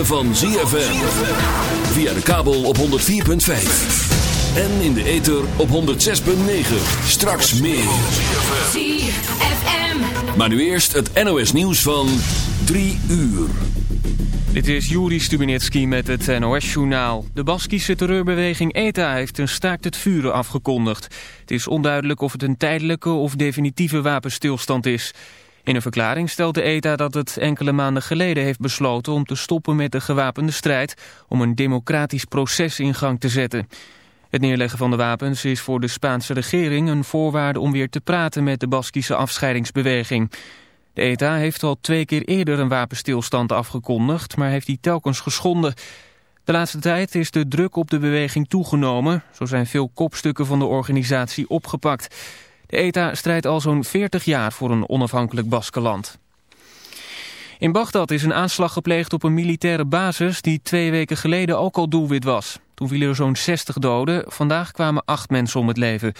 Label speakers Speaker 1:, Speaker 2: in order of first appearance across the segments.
Speaker 1: Ritme van ZFM. Via de kabel op 104.5. En in de ether op 106.9. Straks meer.
Speaker 2: ZFM.
Speaker 1: Maar nu eerst het NOS nieuws van 3 uur.
Speaker 3: Dit is Juri Stubinetski met het NOS-journaal. De Baskische terreurbeweging ETA heeft een staakt het vuren afgekondigd. Het is onduidelijk of het een tijdelijke of definitieve wapenstilstand is. In een verklaring stelt de ETA dat het enkele maanden geleden heeft besloten... om te stoppen met de gewapende strijd om een democratisch proces in gang te zetten. Het neerleggen van de wapens is voor de Spaanse regering een voorwaarde om weer te praten met de Baskische afscheidingsbeweging... De ETA heeft al twee keer eerder een wapenstilstand afgekondigd, maar heeft die telkens geschonden. De laatste tijd is de druk op de beweging toegenomen. Zo zijn veel kopstukken van de organisatie opgepakt. De ETA strijdt al zo'n 40 jaar voor een onafhankelijk Baskeland. In Bagdad is een aanslag gepleegd op een militaire basis die twee weken geleden ook al doelwit was. Toen vielen er zo'n 60 doden, vandaag kwamen acht mensen om het leven.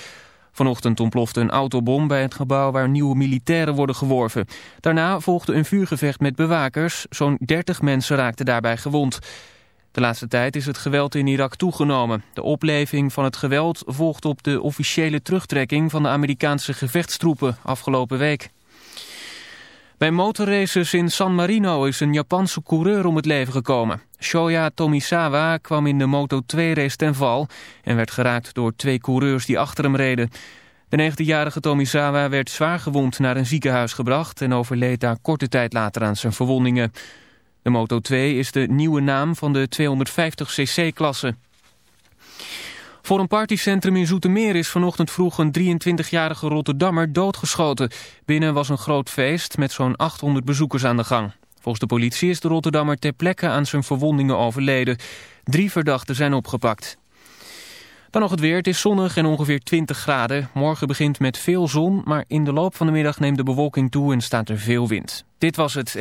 Speaker 3: Vanochtend ontplofte een autobom bij het gebouw waar nieuwe militairen worden geworven. Daarna volgde een vuurgevecht met bewakers. Zo'n 30 mensen raakten daarbij gewond. De laatste tijd is het geweld in Irak toegenomen. De opleving van het geweld volgt op de officiële terugtrekking van de Amerikaanse gevechtstroepen afgelopen week. Bij motorraces in San Marino is een Japanse coureur om het leven gekomen. Shoya Tomisawa kwam in de Moto2-race ten val en werd geraakt door twee coureurs die achter hem reden. De 19-jarige Tomisawa werd zwaar gewond naar een ziekenhuis gebracht en overleed daar korte tijd later aan zijn verwondingen. De Moto2 is de nieuwe naam van de 250cc-klasse. Voor een partycentrum in Zoetermeer is vanochtend vroeg een 23-jarige Rotterdammer doodgeschoten. Binnen was een groot feest met zo'n 800 bezoekers aan de gang. Volgens de politie is de Rotterdammer ter plekke aan zijn verwondingen overleden. Drie verdachten zijn opgepakt. Dan nog het weer. Het is zonnig en ongeveer 20 graden. Morgen begint met veel zon, maar in de loop van de middag neemt de bewolking toe en staat er veel wind. Dit was het.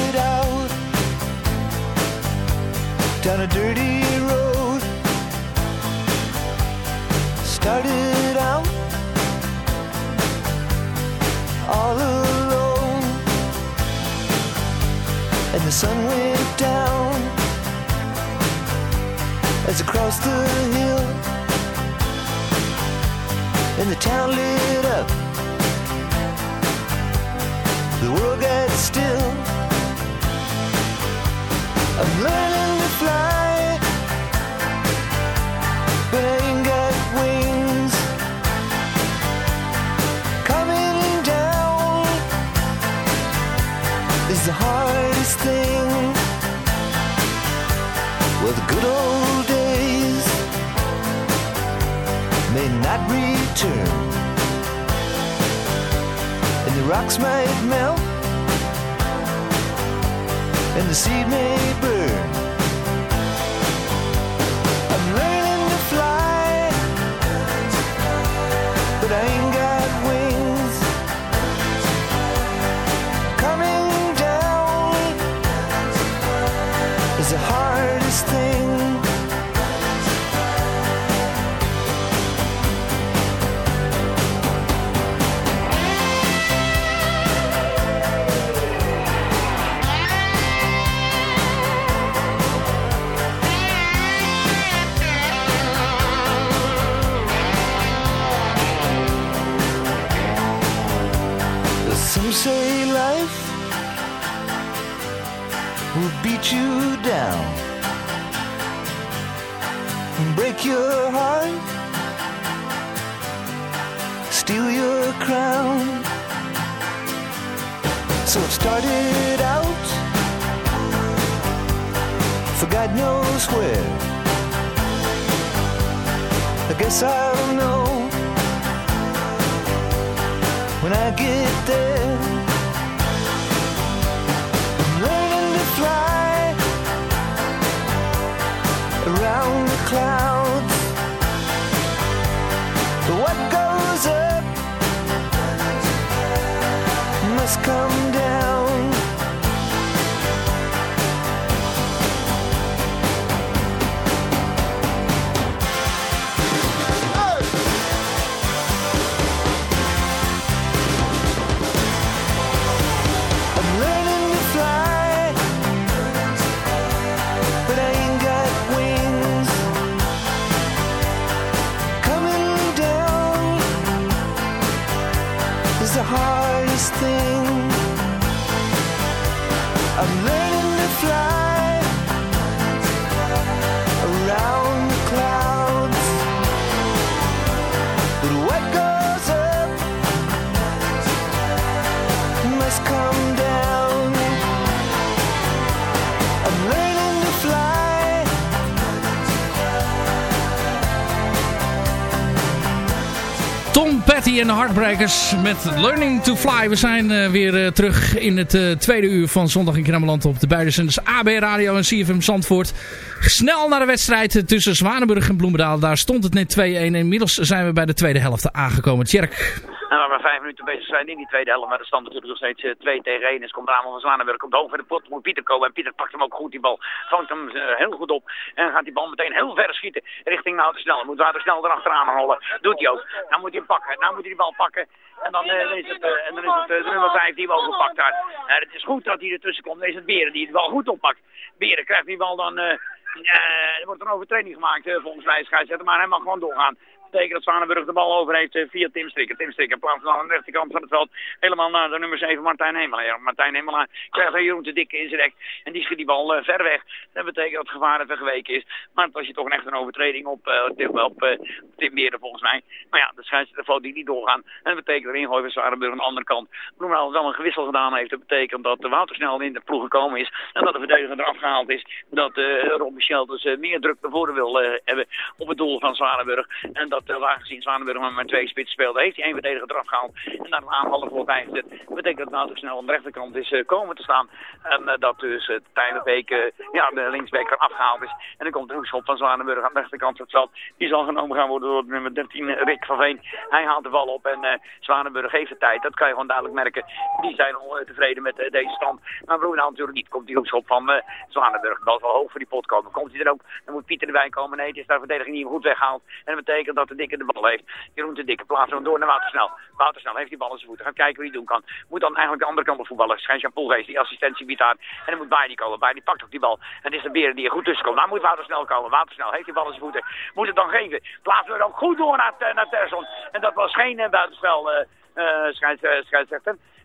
Speaker 4: down a dirty road. Started out all alone, and the sun went down as across the hill, and the town lit up the world gets still. I'm learning wings. Coming down is the hardest thing. Well, the good old days may not return, and the rocks might melt, and the sea may burn. You down and break your heart, steal your crown. So it started out for God knows where. I guess I'll know when I get there. Clouds. What goes up must come down.
Speaker 5: Tom Petty en de Heartbreakers met Learning to Fly. We zijn eh, weer eh, terug in het eh, tweede uur van Zondag in Kremmeland op de beide zenders AB Radio en CFM Zandvoort. Snel naar de wedstrijd tussen Zwanenburg en Bloemendaal. Daar stond het net 2-1. Inmiddels zijn we bij de tweede helft aangekomen. Tjerk.
Speaker 6: En waar we vijf minuten bezig zijn in die tweede helft, maar de stand natuurlijk nog steeds eh, 2 tegen 1 is. Komt Ramon van Zwanenburg, komt in de pot, moet Pieter komen. En Pieter pakt hem ook goed, die bal. Vangt hem eh, heel goed op. En gaat die bal meteen heel ver schieten richting Wouter Snel. Moet Wouter Snel erachteraan rollen. Doet hij ook. Nou moet hij hem pakken. Nou moet hij die bal pakken. En dan, eh, is het, eh, en dan is het eh, de nummer 5 die hem ook gepakt daar. Het is goed dat hij ertussen komt. Dan is het Beren die de bal goed oppakt. Beren krijgt die bal dan... eh, eh, er wordt een overtreding gemaakt eh, volgens mij, maar hij mag gewoon doorgaan betekent dat Zwanenburg de bal over heeft eh, via Tim Strikker. Tim Strikker plaatst aan de rechterkant van het veld helemaal naar de nummer 7 Martijn Hemelaar. Martijn Hemelaar krijgt Jeroen te dikke in zijn rek en die schiet die bal eh, ver weg. Dat betekent dat het gevaar even geweken is. Maar het was je toch echt een overtreding op, eh, op, Tim Beerden volgens mij. Maar ja, de scheidsrechter die niet doorgaan. En dat betekent er ingooi van Zwanenburg aan de andere kant. Bloemendaal wel een gewissel gedaan heeft. Dat betekent dat de Wouter snel in de ploeg gekomen is. En dat de verdediger eraf gehaald is. Dat Rob Michel dus meer druk naar voren wil hebben op het doel van Zwanenburg. En dat uh, aangezien Zwanenburg maar met twee spits speelde, heeft hij één verdediger eraf gehaald. En daar een aanvaller voor bijgezet. Dat betekent dat Wouter snel aan de rechterkant is eh, komen te staan. En eh, dat dus uh, Tijdenbeek, ja, de linksbeek er afgehaald is. En dan komt de hoekschop van Zwanenburg aan de rechterkant van het veld. Die zal genomen gaan worden door nummer 13 Rick van Veen. Hij haalt de bal op en Zwanenburg heeft de tijd. Dat kan je gewoon duidelijk merken. Die zijn ontevreden met deze stand. Maar Bloemendaal natuurlijk niet. Komt die hoekschop van Zwanenburg. Is wel hoog voor die pot komen. Komt hij er ook, dan moet Pieter erbij komen. Nee, het is daar de verdediging niet goed weggehaald. En dat betekent dat de dikke de bal heeft. Jeroen de dikke plaatsen hem door naar Woutersnel. Woutersnel heeft die bal in zijn voeten. Gaat kijken wat hij doen kan. Moet dan eigenlijk de andere kant op voetballen. Schijnt Jean Poelgeest die assistentie biedt aan. En dan moet Baai komen. Die pakt ook die bal. En het is de beren die er goed tussen komt. Nou moet Woutersnel komen. Woutersnel heeft die bal in zijn voeten. Moet het dan geven. We er ook goed door naar, naar Terson. En dat was geen uh, buitenspel. Uh, uh.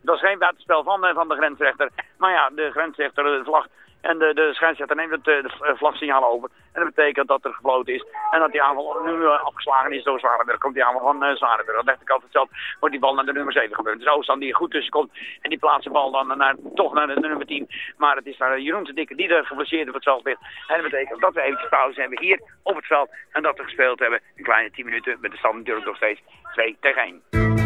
Speaker 6: Dat was geen buitenspel van, van de grensrechter. Maar ja, de grensrechter, de vlag, En de, de scheidsrechter neemt het, eh, de v- vlagsignaal over. En dat betekent dat er gefloten is. En dat die aanval nu eh, afgeslagen is door Zwarenburg. Komt die aanval van uh, Zwarenburg. Rechterkant van het veld wordt die bal naar de nummer 7 gebeurd. Dus Oostan die er goed tussen komt. En die plaatst de bal dan naar, toch naar de, nummer 10. Maar het is daar Jeroen de Dikke die er geblesseerd op het veld ligt. En dat betekent dat we eventjes pauze hebben hier op het veld. En dat we gespeeld hebben. Een kleine 10 minuten. Met de stand natuurlijk nog steeds 2 tegen 1.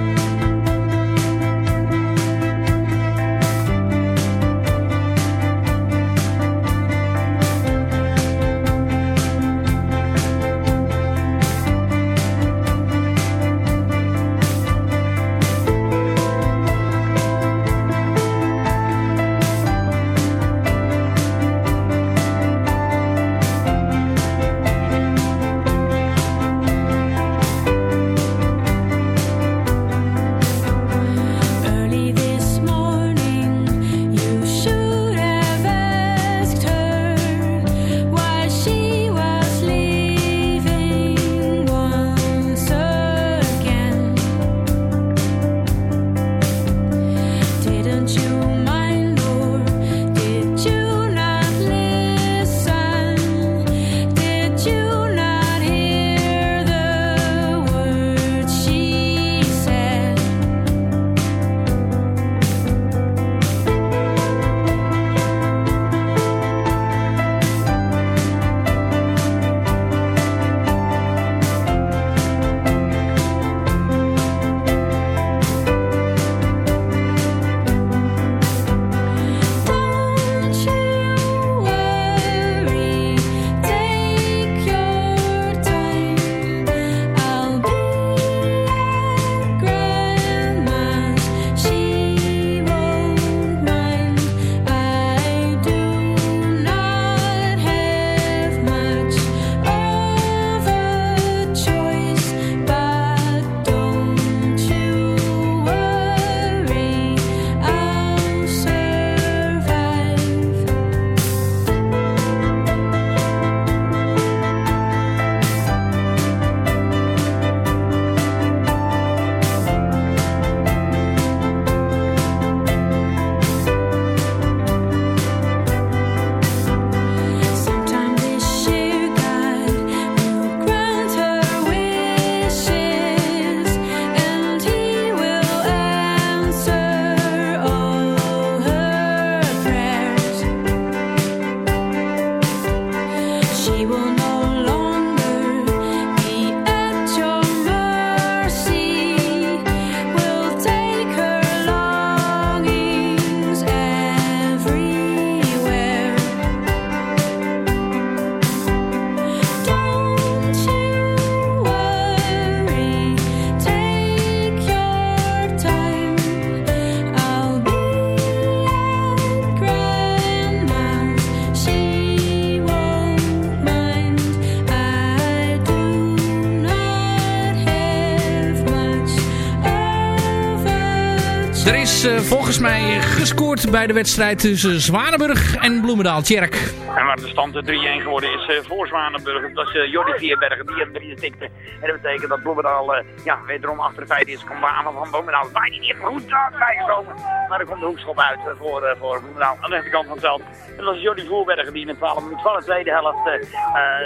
Speaker 5: Eh, volgens mij gescoord bij de wedstrijd tussen Zwanenburg en Bloemendaal. Tjerk.
Speaker 6: En waar de stand 3-1 geworden is eh, voor Zwanenburg. Dat is uh, Jordi Vierbergen die er drie tikte. En dat betekent dat Bloemendaal ja, wederom achter de feiten is. Komt aanval van Bloemendaal. Waar die niet goed aan bijgekomen. Maar er komt de hoekschop uit voor, voor Bloemendaal aan de rechterkant van het veld. En dat is Jordi Voerbergen die in de 12 minuten van de tweede helft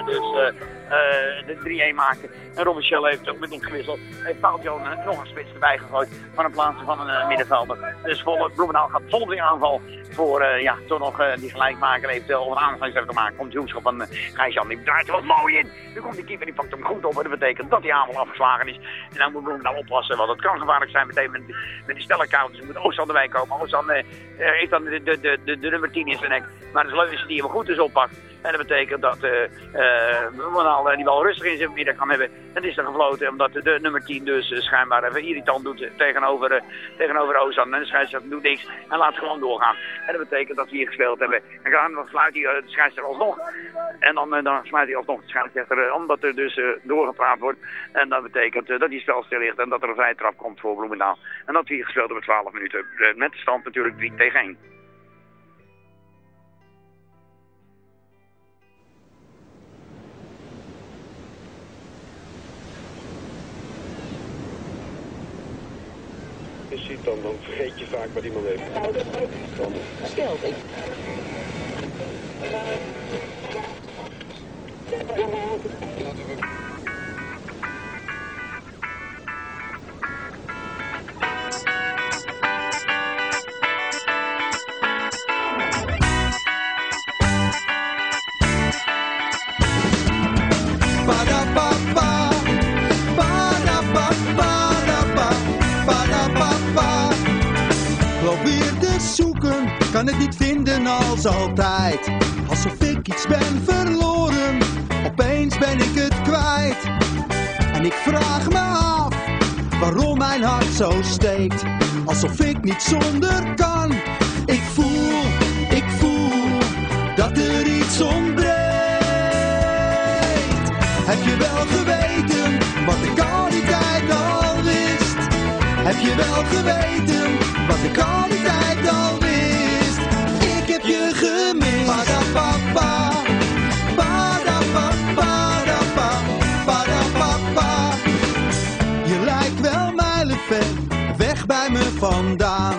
Speaker 6: dus de 3-1 maakte. En Robin heeft ook met ons gewisseld. Heeft Paul Joon nog een spits erbij gegooid van een plaats van een middenvelder. Dus volle, Bloemendaal gaat vol in aanval voor ja, toch nog die gelijkmaker eventueel of een aanvalsrechter te maken. Komt de hoekschop van Gijs-Jan, die draait er mooi in. Nu komt die keeper, die pakt hem goed op. En dat betekent dat die aanval afgeslagen is. En dan moet Bloemendaal oppassen, want het kan gevaarlijk zijn meteen met, met die stellenkoud. Dus moet Oostan erbij komen. Oostan uh, heeft dan de, de, de, de, nummer 10 in zijn nek. Maar het is leuk als die hem goed dus oppakt. En dat betekent dat Bloemendaal uh, die bal rustig in zijn midden kan hebben. Het is er gefloten omdat de, nummer 10 dus schijnbaar even irritant doet tegenover, tegenover Ozan. En de scheidsrechter doet niks en laat gewoon doorgaan. En dat betekent dat we hier gespeeld hebben. En dan sluit hij de scheidsrechter alsnog. En dan, dan hij alsnog de scheidsrechter omdat er dus doorgepraat wordt. En dat betekent dat hij spel stil ligt en dat er een vrije trap komt voor Bloemendaal. En dat we hier gespeeld hebben 12 minuten. met de stand natuurlijk 3 tegen 1.
Speaker 7: Ziet, dan, dan vergeet je vaak wat iemand heeft.
Speaker 8: Nou, dat ook dan stelt ik.
Speaker 7: Ba-da-ba-ba. Kan het niet vinden als altijd. Alsof ik iets ben verloren, opeens ben ik het kwijt. En ik vraag me af, waarom mijn hart zo steekt. Alsof ik niet zonder kan. Ik voel, ik voel, dat er iets ontbreekt. Heb je wel geweten, wat ik al die tijd al wist? Heb je wel geweten, wat ik al je gemist. Ba-da-ba-ba. Ba-da-ba-ba-da-ba. Ba-da-ba-ba. Je lijkt wel mijlenver weg bij me vandaan.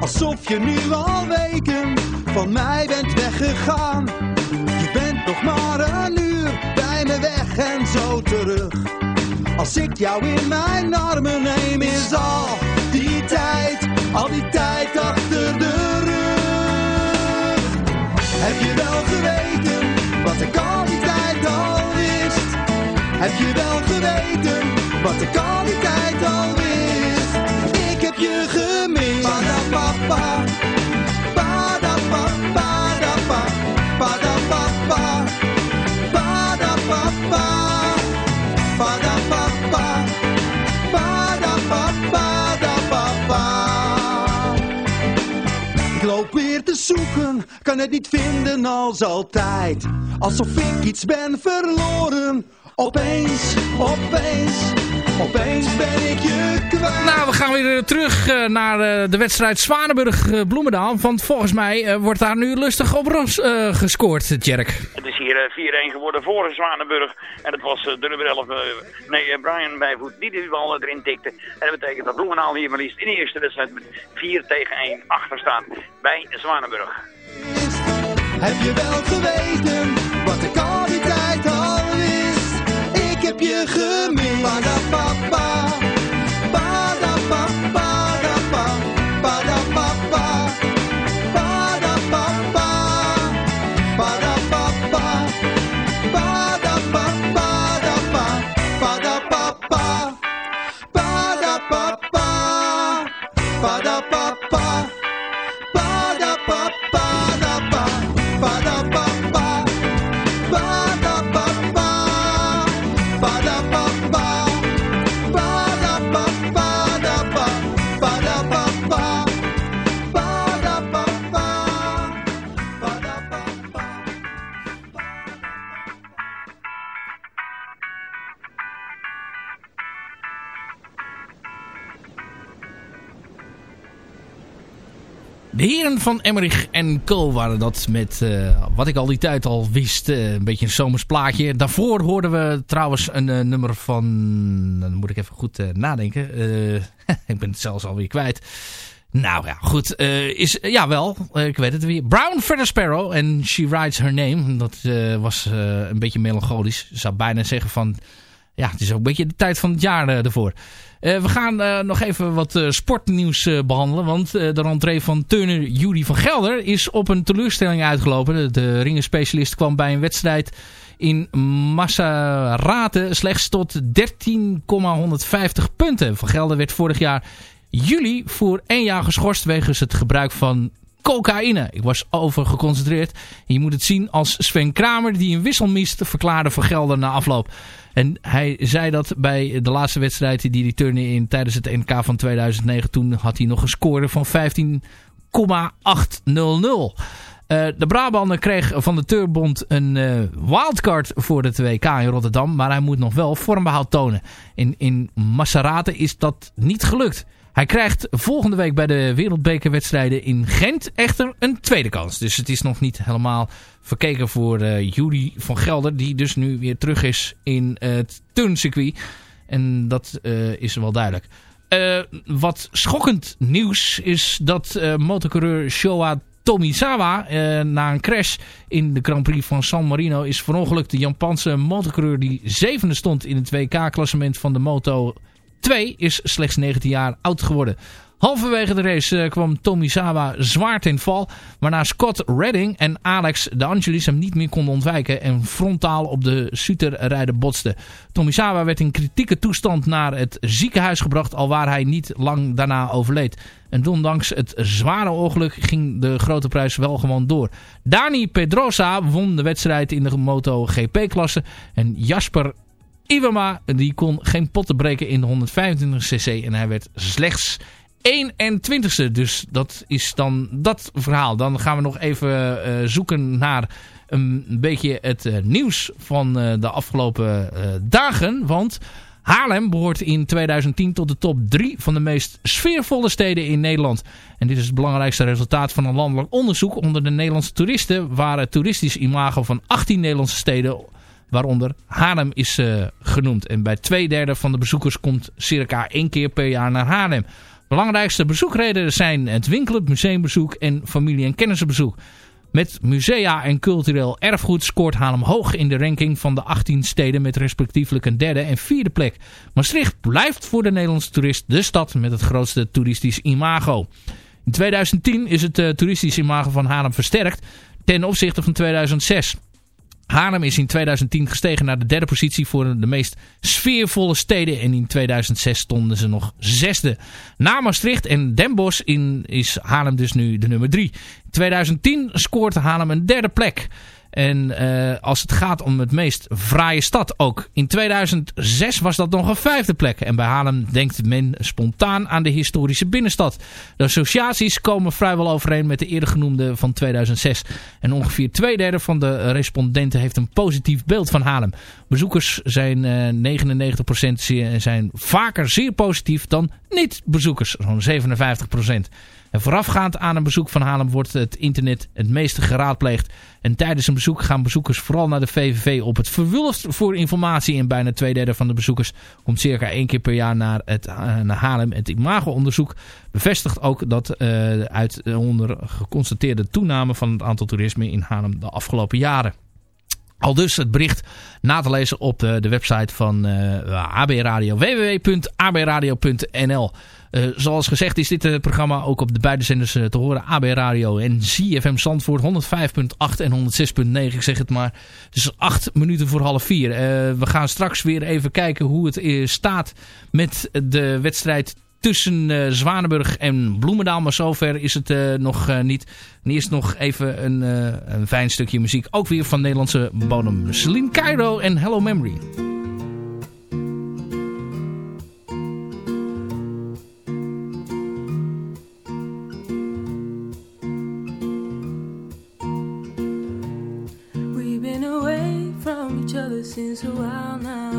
Speaker 7: Alsof je nu al weken van mij bent weggegaan. Je bent nog maar een uur bij me weg en zo terug. Als ik jou in mijn armen neem is al die tijd, al die tijd achter de je wel geweten wat die tijd al wist? Heb je wel geweten wat die tijd al wist? Ik heb je gemist. Ba-da-ba-ba. Ba-da-ba-ba-da-ba. Kan het niet vinden als altijd. Alsof ik iets ben verloren. Opeens, opeens, opeens ben ik je kwijt.
Speaker 5: Nou, we gaan weer eh, terug eh, naar eh, de wedstrijd Zwanenburg-Bloemendaal. Want volgens mij wordt daar nu lustig op Ros gescoord, Tjerk.
Speaker 6: Is hier eh, 4-1 geworden voor Zwanenburg. En het was eh, de nummer 11, eh, nee, eh, Brian Bijvoet, die de bal erin tikte. En dat betekent dat Bloemendaal hier maar liefst in de eerste wedstrijd met 4 tegen 1 achter staat bij Zwanenburg.
Speaker 7: Heb je wel geweten wat die tijd al wist? Ik heb je gemist. Ba-da-ba-ba. Ba-da-ba-ba-da-ba.
Speaker 5: De heren van Emmerich en Co waren dat met eh, wat ik al die tijd al wist. eh, een beetje een zomers plaatje. Daarvoor hoorden we trouwens een eh, nummer van... Dan moet ik even goed nadenken. Ik ben het zelfs alweer kwijt. Nou ja, goed. eh, is, ja wel, ik weet het weer. Brown Feather Sparrow en She Writes Her Name. Dat was een beetje melancholisch. Ik zou bijna zeggen van... Ja, het is ook een beetje de tijd van het jaar ervoor. Eh, we gaan eh, nog even wat eh, sportnieuws eh, behandelen. Want de rentree van turner Judy van Gelder is op een teleurstelling uitgelopen. De, de ringenspecialist kwam bij een wedstrijd in Maserate slechts tot 13,150 punten. Van Gelder werd vorig jaar juli voor één jaar geschorst wegens het gebruik van cocaïne. Ik was over geconcentreerd. En je moet het zien als Sven Kramer die een wissel mist verklaarde Van Gelder na afloop. En hij zei dat bij de laatste wedstrijd die hij turnde in tijdens het NK van 2009. Toen had hij nog een score van 15,800. Eh, de Brabander kreeg van de Turbond een eh, wildcard voor het WK in Rotterdam. Maar hij moet nog wel vormbehoud tonen. In, in Maserate is dat niet gelukt. Hij krijgt volgende week bij de wereldbekerwedstrijden in Gent echter een tweede kans. Dus het is nog niet helemaal verkeken voor eh Judy van Gelder. Die dus nu weer terug is in het turncircuit. En dat eh, is wel duidelijk. Eh, wat schokkend nieuws is dat eh motorcoureur Showa Tomizawa. Na een crash in de Grand Prix van San Marino is verongelukt de Japanse motorcoureur die zevende stond in het WK-klassement van de Moto 2 is slechts 19 jaar oud geworden. Halverwege de race eh, kwam Tomizawa zwaar ten val. Waarna Scott Redding en Alex de Angelis hem niet meer konden ontwijken. En frontaal op de Suter-rijder botsten. Tomizawa werd in kritieke toestand naar het ziekenhuis gebracht. Alwaar hij niet lang daarna overleed. En ondanks het zware ongeluk ging de grote prijs wel gewoon door. Dani Pedrosa won de wedstrijd in de Moto GP-klasse. En Jasper Iwama die kon geen potten breken in de 125cc. En hij werd slechts 21ste. Dus dat is dan dat verhaal. Dan gaan we nog even eh, zoeken naar een beetje het eh, nieuws van eh, de afgelopen dagen. Want Haarlem behoort in 2010 tot de top 3 van de meest sfeervolle steden in Nederland. En dit is het belangrijkste resultaat van een landelijk onderzoek onder de Nederlandse toeristen. Waar het toeristisch imago van 18 Nederlandse steden waaronder Haarlem is eh, genoemd. En bij twee derde van de bezoekers komt circa één keer per jaar naar Haarlem. Belangrijkste bezoekredenen zijn het winkelen, museumbezoek en familie- en kennisbezoek. Met musea en cultureel erfgoed scoort Haarlem hoog in de ranking van de 18 steden met respectievelijk een derde en vierde plek. Maastricht blijft voor de Nederlandse toerist de stad met het grootste toeristisch imago. In 2010 is het uh, toeristisch imago van Haarlem versterkt ten opzichte van 2006. Haarlem is in 2010 gestegen naar de derde positie voor de meest sfeervolle steden. En in 2006 stonden ze nog zesde. Na Maastricht en Den Bosch in, is Haarlem dus nu de nummer drie. In 2010 scoort Haarlem een derde plek. En uh, als het gaat om het meest fraaie stad ook. In 2006 was dat nog een vijfde plek. En bij Haarlem denkt men spontaan aan de historische binnenstad. De associaties komen vrijwel overeen met de eerder genoemde van 2006. En ongeveer twee derde van de respondenten heeft een positief beeld van Haarlem. Bezoekers zijn uh, 99% zeer, zijn vaker zeer positief dan niet-bezoekers. Zo'n 57%. En voorafgaand aan een bezoek van Haarlem wordt het internet het meeste geraadpleegd. En tijdens een bezoek gaan bezoekers vooral naar de VVV op het verwulst voor informatie. En bijna twee derde van de bezoekers komt circa één keer per jaar naar, het, uh, naar Haarlem. Het imago-onderzoek bevestigt ook dat uh, uit onder geconstateerde toename van het aantal toerisme in Haarlem de afgelopen jaren. Al dus het bericht na te lezen op de, de website van uh, AB Radio. www.abradio.nl uh, Zoals gezegd is dit uh, programma ook op de beide zenders te horen. AB Radio en CFM Zandvoort 105.8 en 106.9. Ik zeg het maar. Dus 8 minuten voor half 4. we gaan straks weer even kijken hoe het staat met de wedstrijd tussen uh, Zwanenburg en Bloemendaal. Maar zover is het uh, nog uh, niet. En eerst nog even een, een fijn stukje muziek. Ook weer van Nederlandse bodem. Celine Cairo en Hello Memory.
Speaker 8: We've been away from each other since a while now.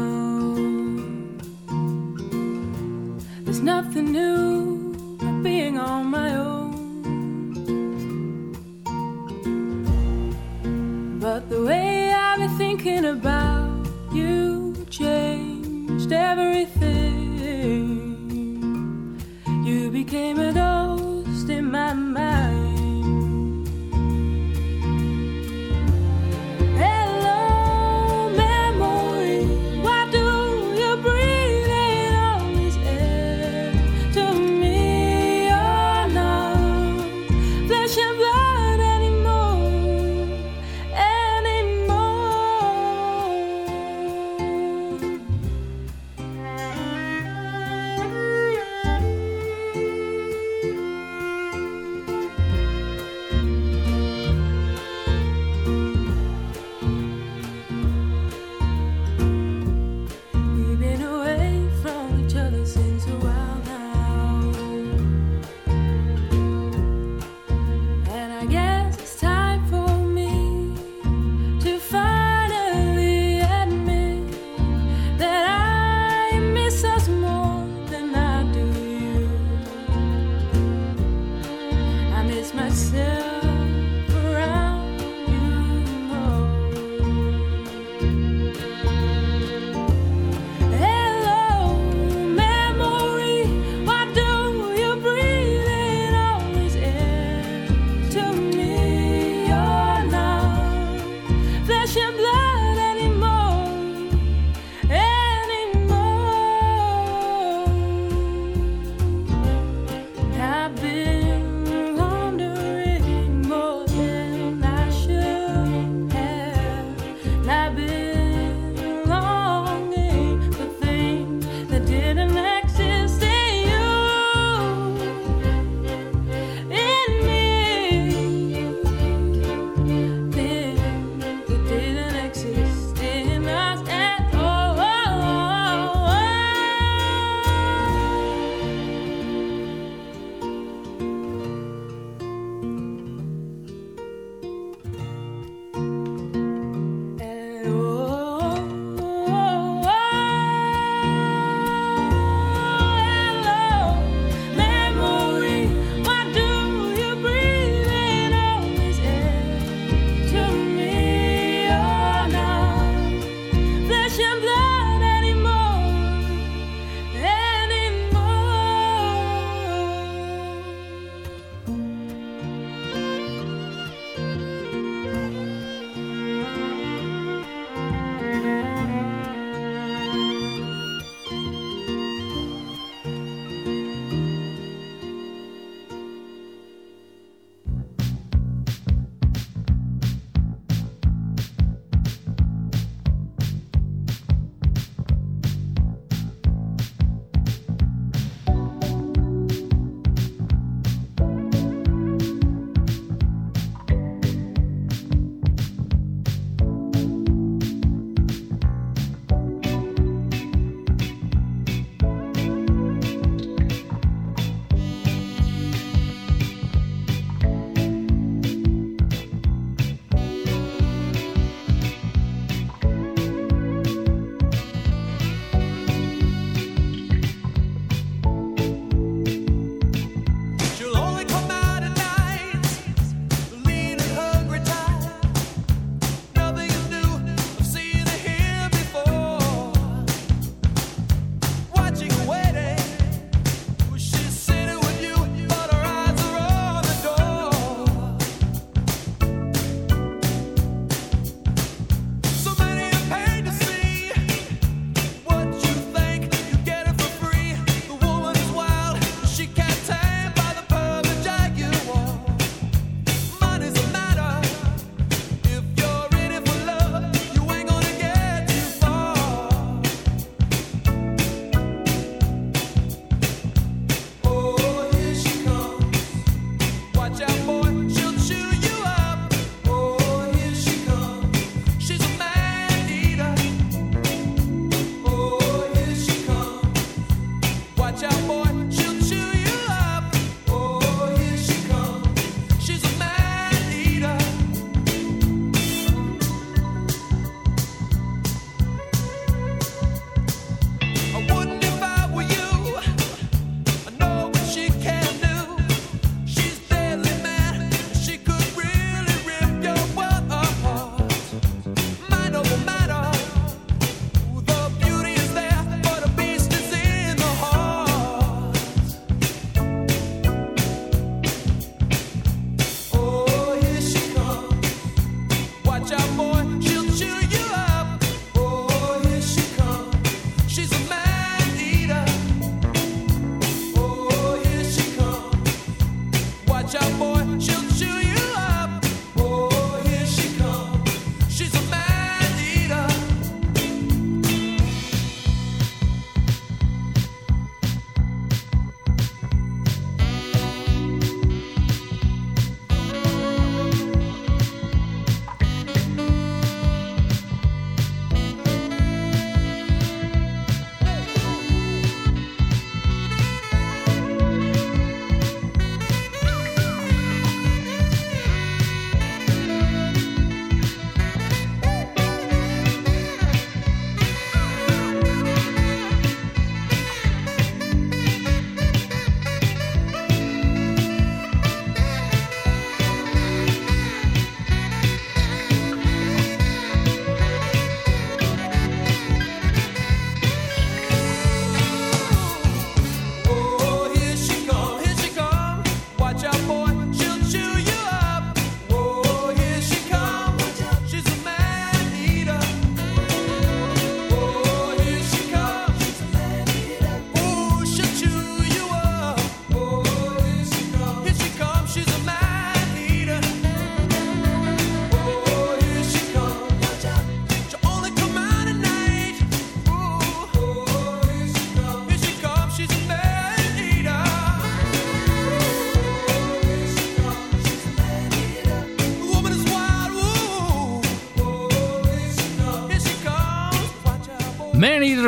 Speaker 5: myself.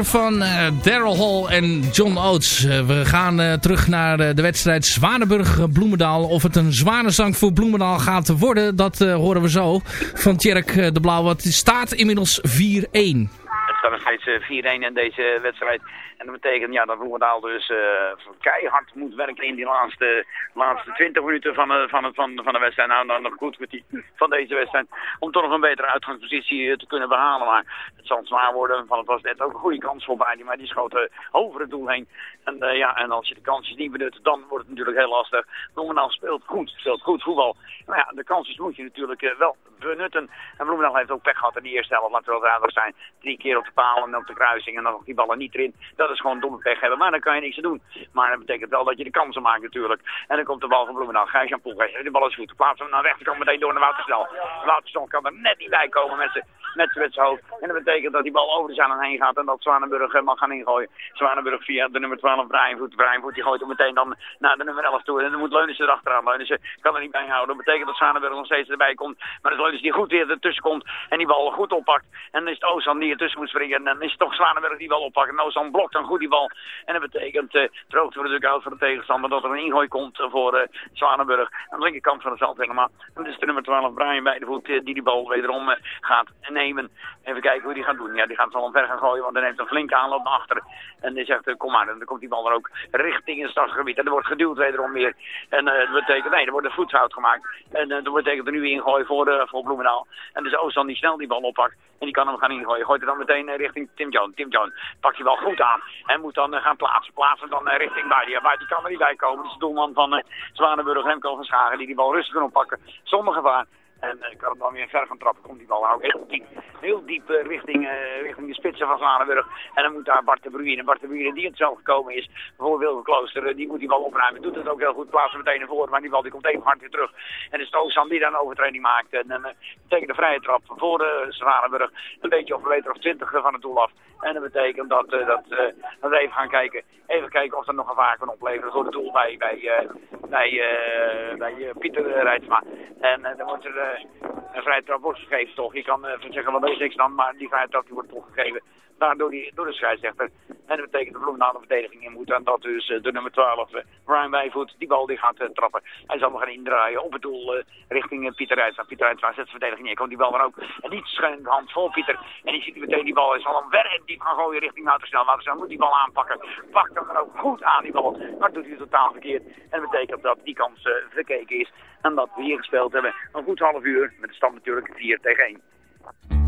Speaker 5: Van uh, Daryl Hall en John Oates. Uh, we gaan uh, terug naar de wedstrijd Zwanenburg-Bloemendaal. Of het een zwanenzang voor Bloemendaal gaat worden, dat horen we zo van Tjerk de Blauw. Wat staat inmiddels 4-1.
Speaker 6: Het staat nog steeds 4-1 in deze wedstrijd. En dat betekent ja, dat Bloemendaal dus uh, keihard moet werken in die laatste, laatste 20 minuten van, uh, van, van, van de wedstrijd. Nou, dan nog goed kwartier van deze wedstrijd. Om toch nog een betere uitgangspositie uh, te kunnen behalen. Maar het zal zwaar worden. Van, het was net ook een goede kans voor Beide, maar die schoten over het doel heen. En, ja, en als je de kansjes niet benut, dan wordt het natuurlijk heel lastig. Bloemendaal speelt goed, speelt goed voetbal. Maar ja, de kansjes moet je natuurlijk wel benutten. En Bloemendaal heeft ook pech gehad in de eerste helft. Laten we wel duidelijk zijn. Drie keer op de paal en op de kruising en dan nog die ballen niet erin. Dat is gewoon domme pech hebben. Maar dan kan je niks aan doen. Maar dat betekent wel dat je de kansen maakt natuurlijk. En dan komt de bal van Bloemendaal. Gijs-Jan Poelgeest. De bal is goed. De plaats hem naar rechter kan meteen door naar Woutersnel. Woutersnel kan er net niet bij komen met zijn met hoofd. En dat betekent dat die bal over de zijlijn heen gaat en dat Zwanenburg mag gaan ingooien. Zwanenburg via de nummer 12 Brianvoet. Brianvoet die gooit hem meteen dan naar de nummer 11 toe. En dan moet Leunissen erachteraan. Leunissen kan er niet bij houden. Dat betekent dat Zwanenburg nog steeds erbij komt. Maar dat Leunissen die goed weer ertussen komt en die bal goed oppakt. En dan is het Ozan die ertussen moet springen. En dan is het toch Zwanenburg die bal oppakt. En Ozan blokt dan goed die bal. En dat betekent, uh, droogt voor de van de tegenstander, dat er een ingooi komt voor uh, Zwanenburg. Aan de linkerkant van het veld helemaal. En dus de nummer 12 Brian bij de voet die die bal wederom gaat nemen. Even kijken hoe die gaat doen. Ja, die gaat wel omver gaan gooien, want dan heeft een flinke aanloop naar achteren. En die zegt, kom maar. En dan komt die bal er ook richting het stadsgebied. En er wordt geduwd wederom meer. En dat betekent, nee, er wordt een voetfout gemaakt. En dat betekent er nu ingooi voor, voor Bloemendaal. En dus Oostan die snel die bal oppakt. En die kan hem gaan ingooien. Gooit er dan meteen richting Tim Jones. Tim Jones pakt die bal goed aan. En moet dan gaan plaatsen. Plaatsen dan richting Badia. Maar die kan er niet bij komen. Is de doelman van uh, Zwanenburg, Remco van Schagen. Die die bal rustig kan oppakken. Zonder gevaar. En uh, kan hem dan weer ver gaan trappen. Komt die bal ook heel diep, heel diep uh, richting, uh, richting de spitsen van Zwanenburg. En dan moet daar Bart de Bruyne. Bart de Bruyne die het zelf gekomen is voor Wilde Klooster. die moet die bal opruimen. Doet het ook heel goed. Plaatsen meteen naar voren. Maar die bal die komt even hard weer terug. En is het Oosam die dan een overtreding maakt. En dan betekent de vrije trap voor uh, Zwanenburg. Een beetje op een meter of twintig van het doel af. En dat betekent dat, dat, dat we even gaan kijken. Even kijken of er nog gevaar kan opleveren voor het doel bij, bij, bij, bij Pieter Rijtsma. En dan wordt er een vrije trap wordt gegeven toch. Je kan uh, zeggen wat is niks dan, maar die vrije trap die wordt toch gegeven. Daardoor die, door de scheidsrechter. En dat betekent dat Bloemendaal de verdediging in moet. En dat dus uh, de nummer 12, uh, Brian Wijvoet, die bal die gaat uh, trappen. Hij zal nog gaan indraaien op het doel richting Pieter Rijtsma. Pieter Rijtsma zet zijn verdediging neer. Komt die bal er ook. En niet schuin de hand voor Pieter. En die ziet meteen die bal. Hij zal hem ver diep gaan gooien richting Woutersnel. Woutersnel moet die bal aanpakken. Pakt hem er ook goed aan die bal. Maar doet hij totaal verkeerd. En dat betekent dat die kans verkeken is. En dat we hier gespeeld hebben een goed half uur. Met de stand natuurlijk 4 tegen 1.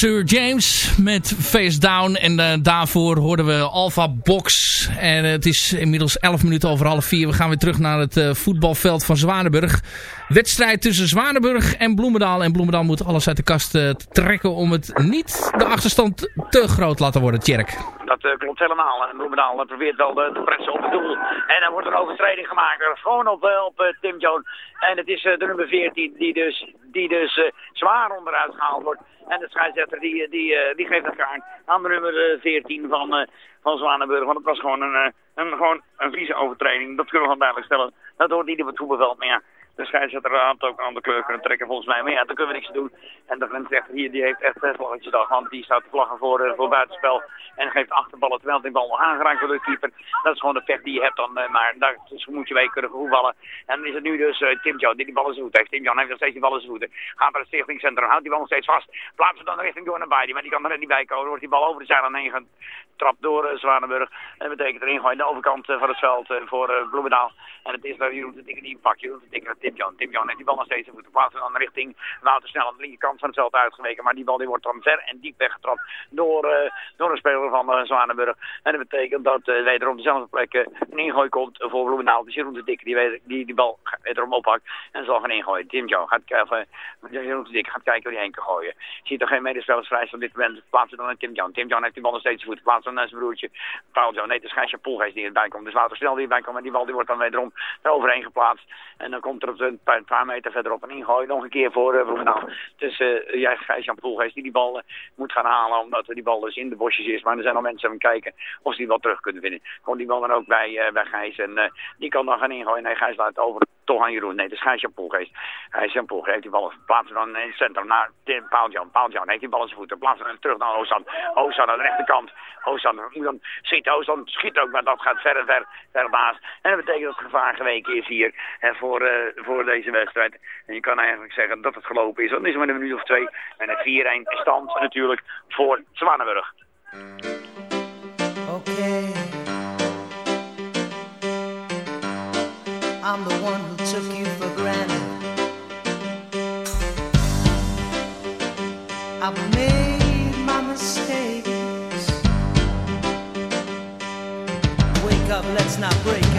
Speaker 5: Sir James met Face Down. En eh, daarvoor hoorden we Alpha Box. En het is inmiddels 11 minuten over half 4. We gaan weer terug naar het eh, voetbalveld van Zwanenburg. Wedstrijd tussen Zwanenburg en Bloemendaal. En Bloemendaal moet alles uit de kast eh, trekken om het niet de achterstand te groot laten worden, Tjerk.
Speaker 6: Dat eh, klopt helemaal. En Bloemendaal eh, probeert wel de, te pressen op het doel. En dan wordt een overtreding gemaakt. Gewoon op, op Tim Jones. En het is de nummer 14 die dus, die dus zwaar onderuit gehaald wordt. En de scheidsrechter die, die, die geeft het kaart aan de nummer eh, 14 van, van Zwanenburg. Want het was gewoon een, een, gewoon een vieze overtreding. Dat kunnen we gewoon duidelijk stellen. Dat hoort niet op het voetbalveld. Maar ja, de scheidsrechter had ook aan de kleur kunnen trekken volgens mij. Maar ja, daar kunnen we niks doen. En de grensrechter hier die heeft echt een vlaggetje dag. Want die staat te vlaggen voor, eh, voor buitenspel. En geeft achterballen terwijl die bal nog aangeraakt wordt door de keeper. Dat is gewoon de pech die je hebt dan. eh, maar daar dus moet je mee kunnen voetballen. En dan is het nu dus eh, Tim John die die bal in zijn voet heeft. Tim John heeft nog steeds die bal in zijn voeten. Gaat naar het stichtingscentrum. Houdt die bal nog steeds vast. Plaatsen dan richting Jordan Baidi. Maar die kan er niet bij komen. Dan wordt die bal over de zeilen heen getrapt door Zwanenburg. En dat betekent erin gooien de overkant van het veld voor Bloemendaal. En het is daar Jeroen de Dikke die pakt. Jeroen de naar Tim John. Tim John heeft die bal nog steeds in voeten. Plaatsen dan richting Wouter Snel aan de linkerkant van het veld uitgeweken. Maar die bal die wordt dan ver en diep weggetrapt door, eh, door een speler van eh, Zwanenburg. En dat betekent dat eh, wederom dezelfde plek een ingooi komt voor Bloemendaal. Dus Jeroen de Dikke die, die die bal wederom oppakt en zal gaan ingooien. Tim John gaat, eh, Jeroen de Dikke gaat kijken waar hij heen kan gooien. Ziet er geen medespelers vrij op dit moment. Plaatsen dan naar Tim John. Tim John heeft die bal nog steeds in voeten. Plaatsen dan naar zijn broertje. Paul John. Nee, het is Gijsje die erbij komt. Dus Wouter Snel die erbij komt. En die bal die wordt dan wederom eroverheen geplaatst. En dan komt er op een paar, meter verderop een ingooi. Nog een keer voor Bloemendaal. Dus uh, ja, Gijs-Jan Poelgeest die die bal eh, moet gaan halen. Omdat die bal dus in de bosjes is. Maar er zijn al mensen aan het kijken of ze die bal terug kunnen vinden. Komt die bal dan ook bij, eh, bij Gijs. En eh, die kan dan gaan ingooien. Nee, Gijs laat over toch aan Jeroen. Nee, het is Gijs-Jan Poelgeest. Gijs-Jan Poelgeest heeft die bal plaatsen dan in het centrum naar Tim. Paul-Jan heeft die bal in zijn voeten. Plaatsen dan terug naar Ozan. Ozan aan de rechterkant. Ozan moet dan. Ozan schiet ook, maar dat gaat verder, ver, ver baas. En dat betekent dat het gevaar geweken is hier hè, voor, uh, voor deze wedstrijd. En je kan eigenlijk zeggen dat het gelopen is. Dan is het maar een minuut of twee. En het 4-1 stand natuurlijk voor Zwanenburg.
Speaker 9: Okay. I'm the one who took you for granted.
Speaker 4: I've made my mistakes. Wake up, let's not break.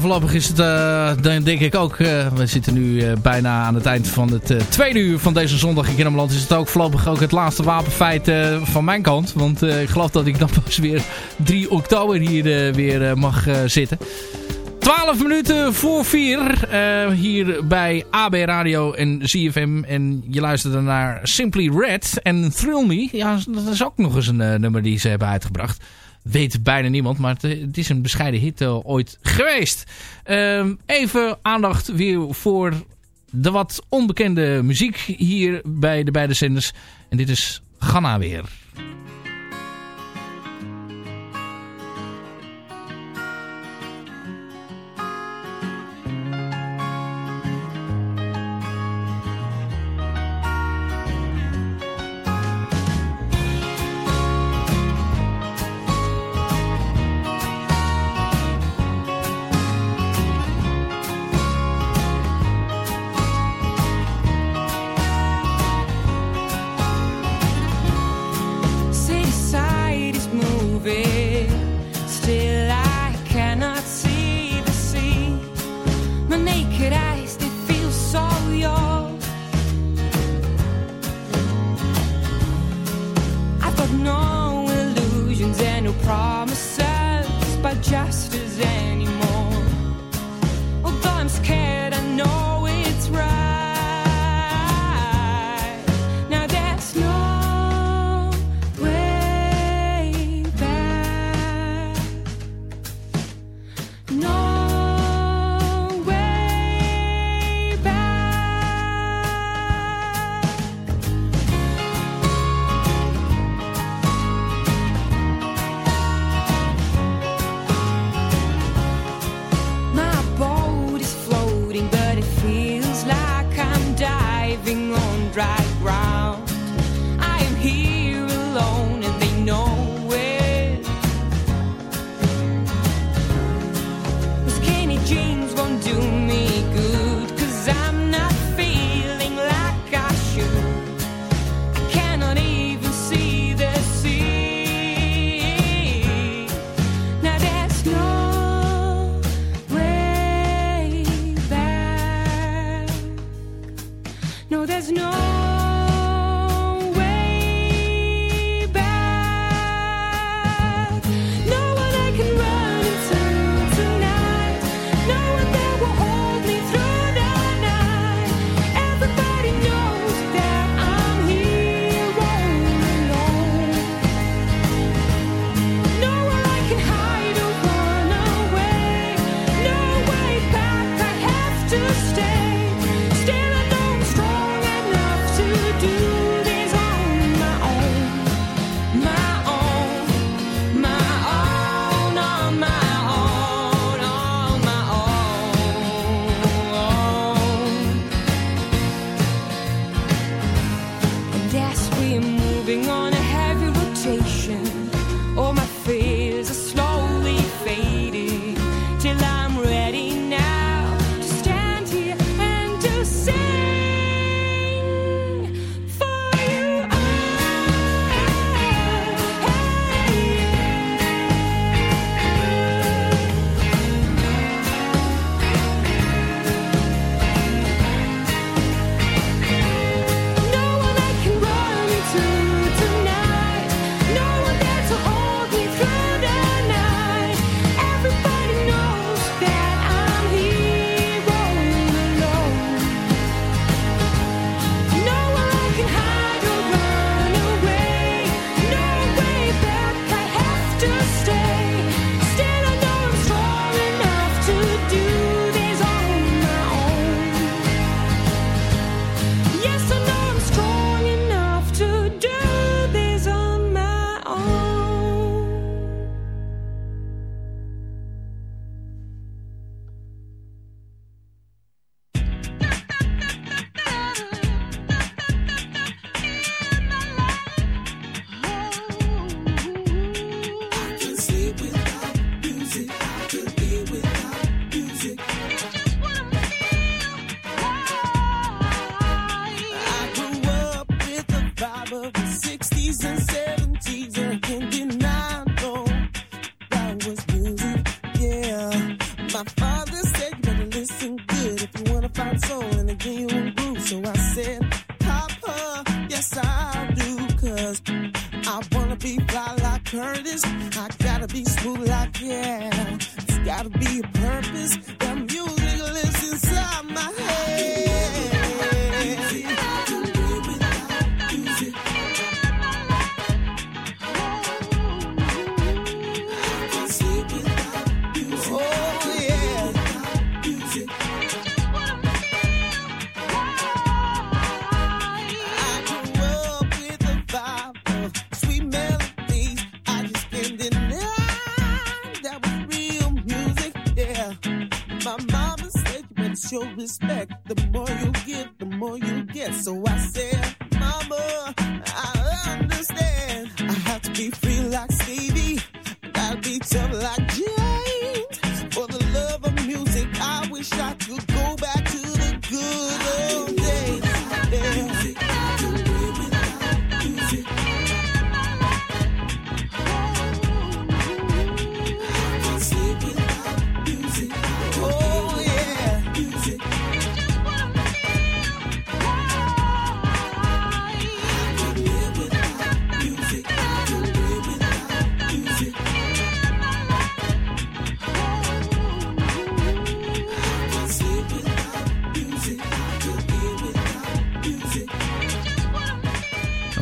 Speaker 5: Voorlopig is het, dan denk ik ook, eh, we zitten nu eh, bijna aan het eind van het tweede uur van deze zondag in Kinderland. Is het ook voorlopig ook het laatste wapenfeit van mijn kant. Want ik geloof dat ik dan pas weer 3 oktober hier weer mag zitten. 12 minuten voor 4 eh, hier bij AB Radio en ZFM. En je luisterde naar Simply Red en Thrill Me. Ja, dat is ook nog eens een nummer die ze hebben uitgebracht
Speaker 8: weet bijna niemand. Maar het, is een bescheiden hit eh, ooit geweest. Ehm, even aandacht weer voor de wat onbekende muziek hier bij de beide zenders. En dit is Ghana weer.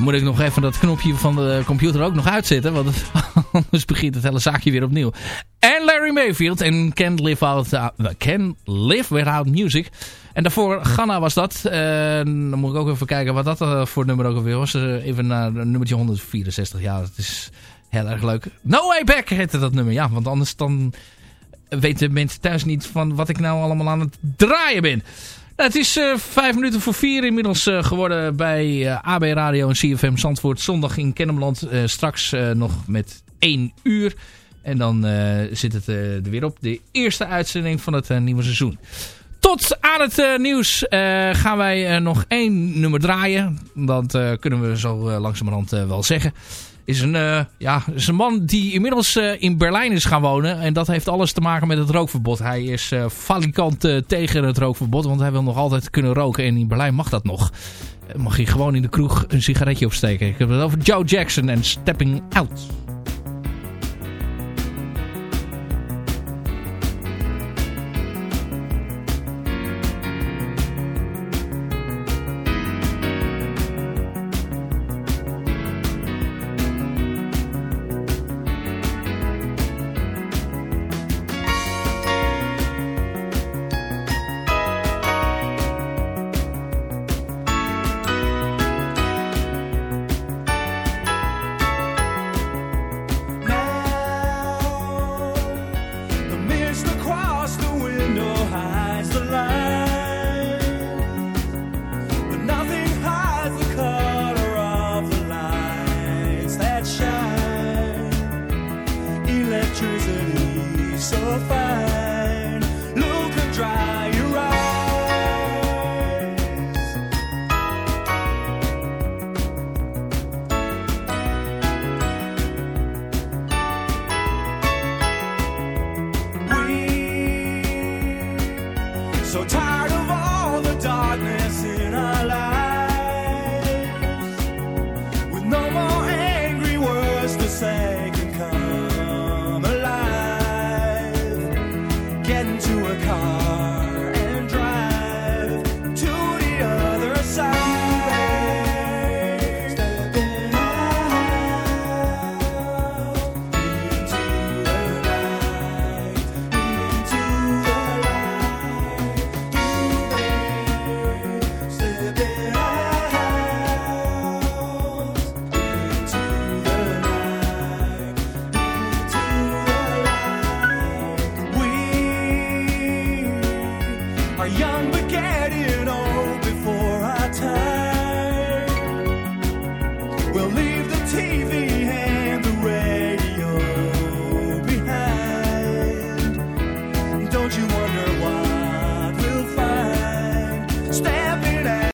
Speaker 10: Moet ik nog even dat knopje van de computer ook nog uitzetten. Want anders begint het hele zaakje weer opnieuw. En Larry Mayfield en Can't Live, Out, uh, Can Live Without Music. En daarvoor Ghana was dat. Dan moet ik ook even kijken wat dat eh, voor nummer ook alweer was. Eh, even naar nummertje 164. Ja, dat is heel erg leuk. No Way Back heette dat nummer. Ja, want anders dan weten mensen thuis niet van wat ik nou allemaal aan het draaien ben. Nou, het is eh, vijf minuten voor vier inmiddels eh, geworden bij eh, AB Radio en CFM Zandvoort. Zondag in Kennemerland. Straks nog met één uur. En dan zit het er weer op. De eerste uitzending van het nieuwe seizoen. Tot aan het nieuws gaan wij nog één nummer draaien. Dat kunnen we zo langzamerhand wel zeggen. Is een, eh, ja, is een man die inmiddels eh, in Berlijn is gaan wonen. En dat heeft alles te maken met het rookverbod. Hij is eh falikant tegen het rookverbod. Want hij wil nog altijd kunnen roken. En in Berlijn mag dat nog. Mag je gewoon in de kroeg een sigaretje opsteken. Ik heb het over Joe Jackson en Stepping Out.